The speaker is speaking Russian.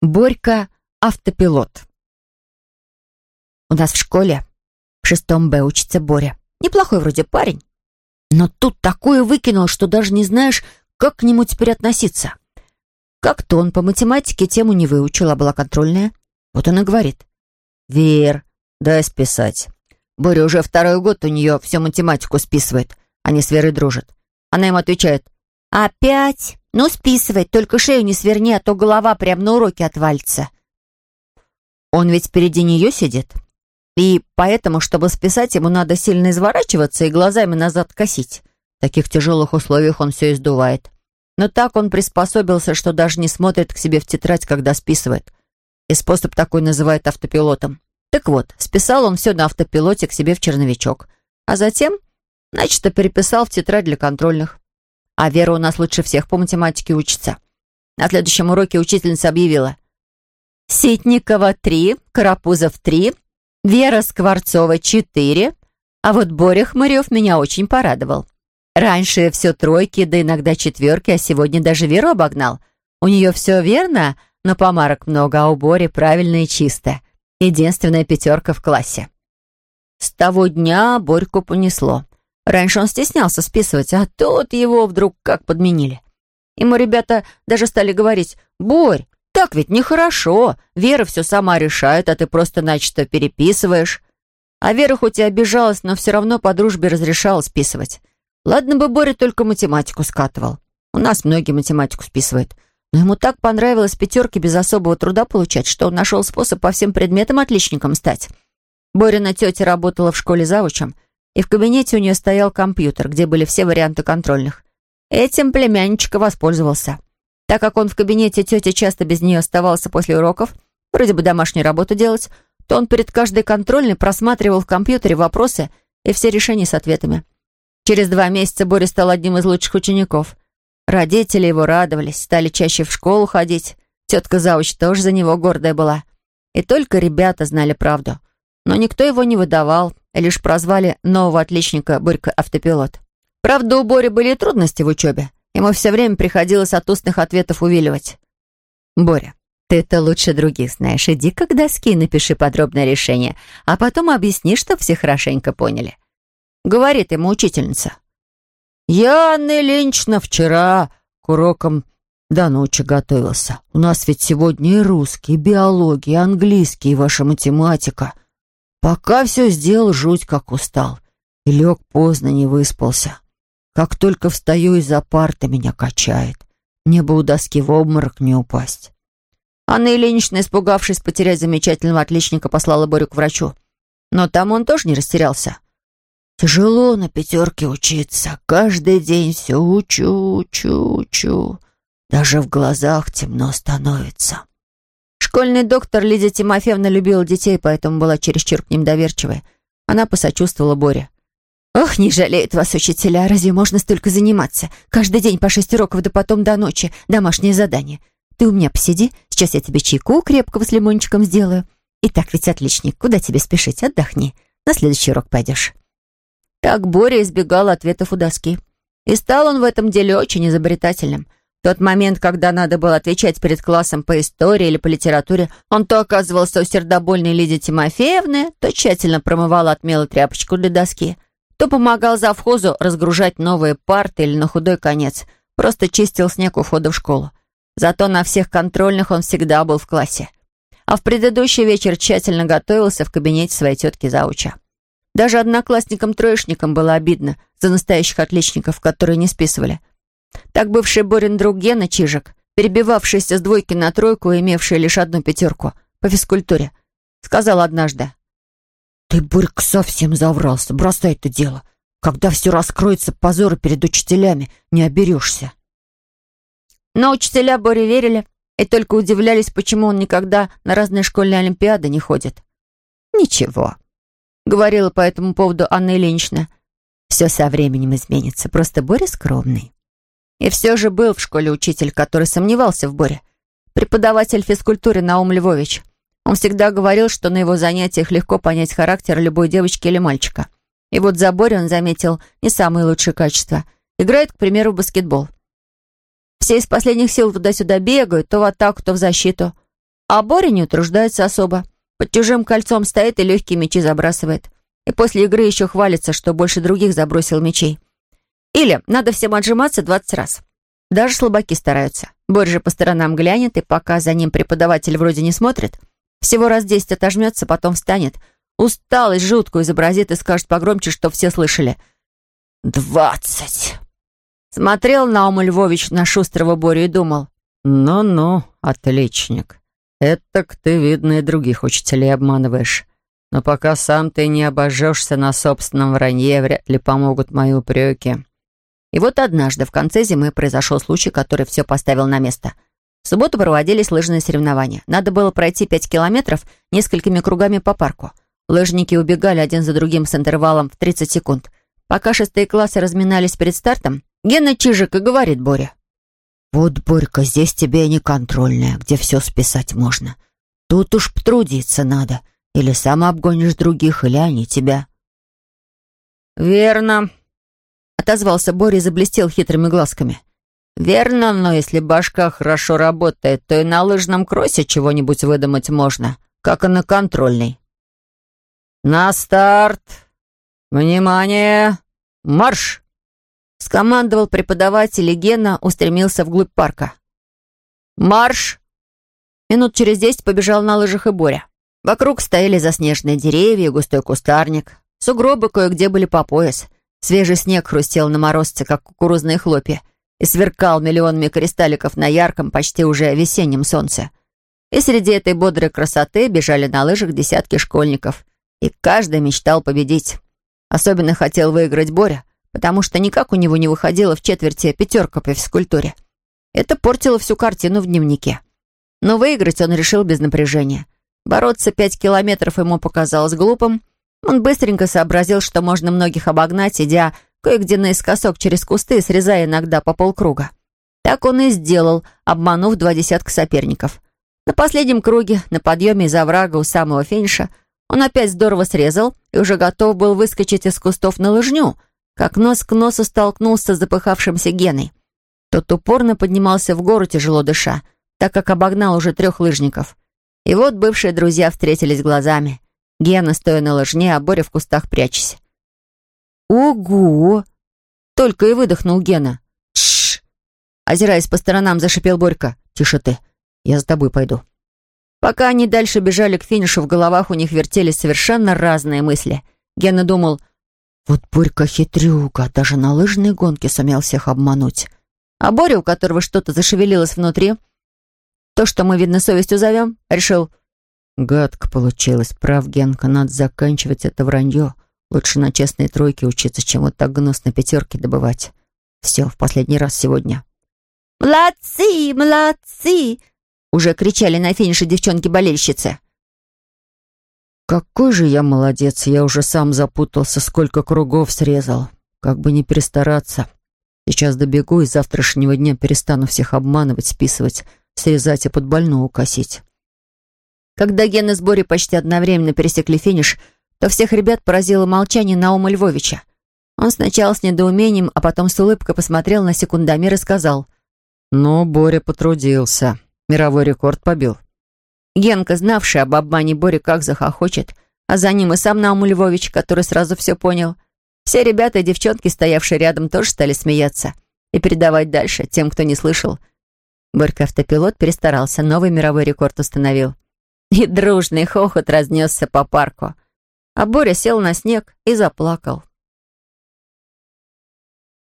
Борька — автопилот. У нас в школе в шестом Б учится Боря. Неплохой вроде парень. Но тут такое выкинул, что даже не знаешь, как к нему теперь относиться. Как-то он по математике тему не выучил, а была контрольная. Вот он и говорит. «Вер, дай списать». Боря уже второй год у нее всю математику списывает. Они с Верой дружат. Она ему отвечает. «Опять?» «Ну, списывай, только шею не сверни, а то голова прямо на уроке отвалится». Он ведь впереди нее сидит. И поэтому, чтобы списать, ему надо сильно изворачиваться и глазами назад косить. В таких тяжелых условиях он все издувает. Но так он приспособился, что даже не смотрит к себе в тетрадь, когда списывает. И способ такой называют автопилотом. Так вот, списал он все на автопилоте к себе в черновичок. А затем, начисто переписал в тетрадь для контрольных. А Вера у нас лучше всех по математике учится. На следующем уроке учительница объявила. Ситникова — три, Карапузов — три, Вера Скворцова — четыре, а вот Боря Хмырев меня очень порадовал. Раньше все тройки, да иногда четверки, а сегодня даже Веру обогнал. У нее все верно, но помарок много, а у Бори правильно и чисто. Единственная пятерка в классе. С того дня Борьку понесло. Раньше он стеснялся списывать, а тут его вдруг как подменили. Ему ребята даже стали говорить, «Борь, так ведь нехорошо. Вера все сама решает, а ты просто начисто переписываешь». А Вера хоть и обижалась, но все равно по дружбе разрешала списывать. Ладно бы Боря только математику скатывал. У нас многие математику списывают. Но ему так понравилось пятерки без особого труда получать, что он нашел способ по всем предметам отличником стать. Борина тетя работала в школе завучем — и в кабинете у нее стоял компьютер, где были все варианты контрольных. Этим племянничка воспользовался. Так как он в кабинете тети часто без нее оставался после уроков, вроде бы домашнюю работу делать, то он перед каждой контрольной просматривал в компьютере вопросы и все решения с ответами. Через два месяца Боря стал одним из лучших учеников. Родители его радовались, стали чаще в школу ходить. Тетка Зауч тоже за него гордая была. И только ребята знали правду. Но никто его не выдавал, лишь прозвали нового отличника Борька автопилот. Правда, у Бори были трудности в учебе. Ему все время приходилось от устных ответов увиливать. «Боря, ты это лучше других знаешь. Иди к доске напиши подробное решение, а потом объясни, чтоб все хорошенько поняли». Говорит ему учительница. «Я, Анна Ильинична, вчера к урокам до ночи готовился. У нас ведь сегодня и русский, и биология, и английский, и ваша математика». Пока все сделал, жуть как устал. И лег поздно, не выспался. Как только встаю из-за парты, меня качает. Мне бы у доски в обморок не упасть. Анна Ильинична, испугавшись потерять замечательного отличника, послала Борю к врачу. Но там он тоже не растерялся. Тяжело на пятерке учиться. Каждый день все учу, учу, учу. Даже в глазах темно становится. Школьный доктор Лидия Тимофеевна любила детей, поэтому была чересчур к ним доверчивая. Она посочувствовала Боре. «Ох, не жалеют вас учителя, разве можно столько заниматься? Каждый день по шесть уроков, да потом до ночи. Домашнее задание. Ты у меня посиди, сейчас я тебе чайку крепкого с лимончиком сделаю. И так ведь отличник, куда тебе спешить? Отдохни. На следующий урок пойдешь». Так Боря избегал ответов у доски. И стал он в этом деле очень изобретательным – тот момент, когда надо было отвечать перед классом по истории или по литературе, он то оказывался у сердобольной Лидии Тимофеевны, то тщательно промывал отмело тряпочку для доски, то помогал завхозу разгружать новые парты или на худой конец, просто чистил снег у входа в школу. Зато на всех контрольных он всегда был в классе. А в предыдущий вечер тщательно готовился в кабинете своей тетки Зауча. Даже одноклассникам-троечникам было обидно за настоящих отличников, которые не списывали. Так бывший Борин друг Гена Чижик, перебивавшийся с двойки на тройку и имевший лишь одну пятерку по физкультуре, сказал однажды. «Ты, Борька, совсем заврался. Бросай это дело. Когда все раскроется, позора перед учителями не оберешься». Но учителя Боре верили и только удивлялись, почему он никогда на разные школьные олимпиады не ходит. «Ничего», — говорила по этому поводу Анна Ильинична. «Все со временем изменится. Просто Боря скромный». И все же был в школе учитель, который сомневался в Боре. Преподаватель физкультуры Наум Львович. Он всегда говорил, что на его занятиях легко понять характер любой девочки или мальчика. И вот за Борей он заметил не самые лучшие качества. Играет, к примеру, в баскетбол. Все из последних сил туда-сюда бегают, то в атаку, то в защиту. А Боря не утруждается особо. Под чужим кольцом стоит и легкие мечи забрасывает. И после игры еще хвалится, что больше других забросил мечей. Или надо всем отжиматься 20 раз. Даже слабаки стараются. Боря же по сторонам глянет, и пока за ним преподаватель вроде не смотрит, всего раз десять отожмется, потом встанет, усталость жуткую изобразит и скажет погромче, что все слышали. «Двадцать!» Смотрел Наум Львович на шустрого Борю и думал. «Ну-ну, отличник. Этак ты, видно, и других учителей обманываешь. Но пока сам ты не обожжешься на собственном вранье, вряд ли помогут мои упреки». И вот однажды, в конце зимы, произошел случай, который все поставил на место. В субботу проводились лыжные соревнования. Надо было пройти пять километров несколькими кругами по парку. Лыжники убегали один за другим с интервалом в 30 секунд. Пока шестые классы разминались перед стартом, Гена Чижик и говорит Боря. «Вот, Борька, здесь тебе не контрольная, где все списать можно. Тут уж потрудиться надо. Или сам обгонишь других, или они тебя». «Верно», отозвался Боря и заблестел хитрыми глазками. «Верно, но если башка хорошо работает, то и на лыжном кроссе чего-нибудь выдумать можно, как и на контрольной». «На старт! Внимание! Марш!» Скомандовал преподаватель, и Гена устремился вглубь парка. «Марш!» Минут через десять побежал на лыжах и Боря. Вокруг стояли заснеженные деревья и густой кустарник. Сугробы кое-где были по пояс — Свежий снег хрустел на морозце, как кукурузные хлопья, и сверкал миллионами кристалликов на ярком, почти уже весеннем солнце. И среди этой бодрой красоты бежали на лыжах десятки школьников, и каждый мечтал победить. Особенно хотел выиграть Боря, потому что никак у него не выходило в четверти пятерка по физкультуре. Это портило всю картину в дневнике. Но выиграть он решил без напряжения. Бороться пять километров ему показалось глупым, он быстренько сообразил, что можно многих обогнать, идя кое-где наискосок через кусты, срезая иногда по полкруга. Так он и сделал, обманув два десятка соперников. На последнем круге, на подъеме из оврага у самого финиша, он опять здорово срезал и уже готов был выскочить из кустов на лыжню, как нос к носу столкнулся с запыхавшимся Геной. Тот упорно поднимался в гору, тяжело дыша, так как обогнал уже трех лыжников. И вот бывшие друзья встретились глазами. Гена, стоя на лыжне, а Боря в кустах прячась. «Ого!» Только и выдохнул Гена. «Тш!» Озираясь по сторонам, зашипел Борька. «Тише ты, я за тобой пойду». Пока они дальше бежали к финишу, в головах у них вертелись совершенно разные мысли. Гена думал, «Вот Борька хитрюга, даже на лыжной гонке сумел всех обмануть». А Боря, у которого что-то зашевелилось внутри, то, что мы, видно, совестью зовем, решил, Гадко получилось. Прав, Генка, надо заканчивать это вранье. Лучше на честной тройке учиться, чем вот так гнусно пятерки добывать. Все, в последний раз сегодня. «Молодцы, молодцы!» Уже кричали на финише девчонки-болельщицы. «Какой же я молодец! Я уже сам запутался, сколько кругов срезал. Как бы не перестараться. Сейчас добегу и с завтрашнего дня перестану всех обманывать, списывать, срезать и под больную косить. Когда Гена с Борей почти одновременно пересекли финиш, то всех ребят поразило молчание Наума Львовича. Он сначала с недоумением, а потом с улыбкой посмотрел на секундомер и сказал. «Ну, Боря потрудился. Мировой рекорд побил». Генка, знавший об обмане Бори, как захохочет, а за ним и сам Наум Львович, который сразу все понял. Все ребята и девчонки, стоявшие рядом, тоже стали смеяться и передавать дальше тем, кто не слышал. Борька автопилот перестарался, новый мировой рекорд установил. И дружный хохот разнесся по парку. А Боря сел на снег и заплакал.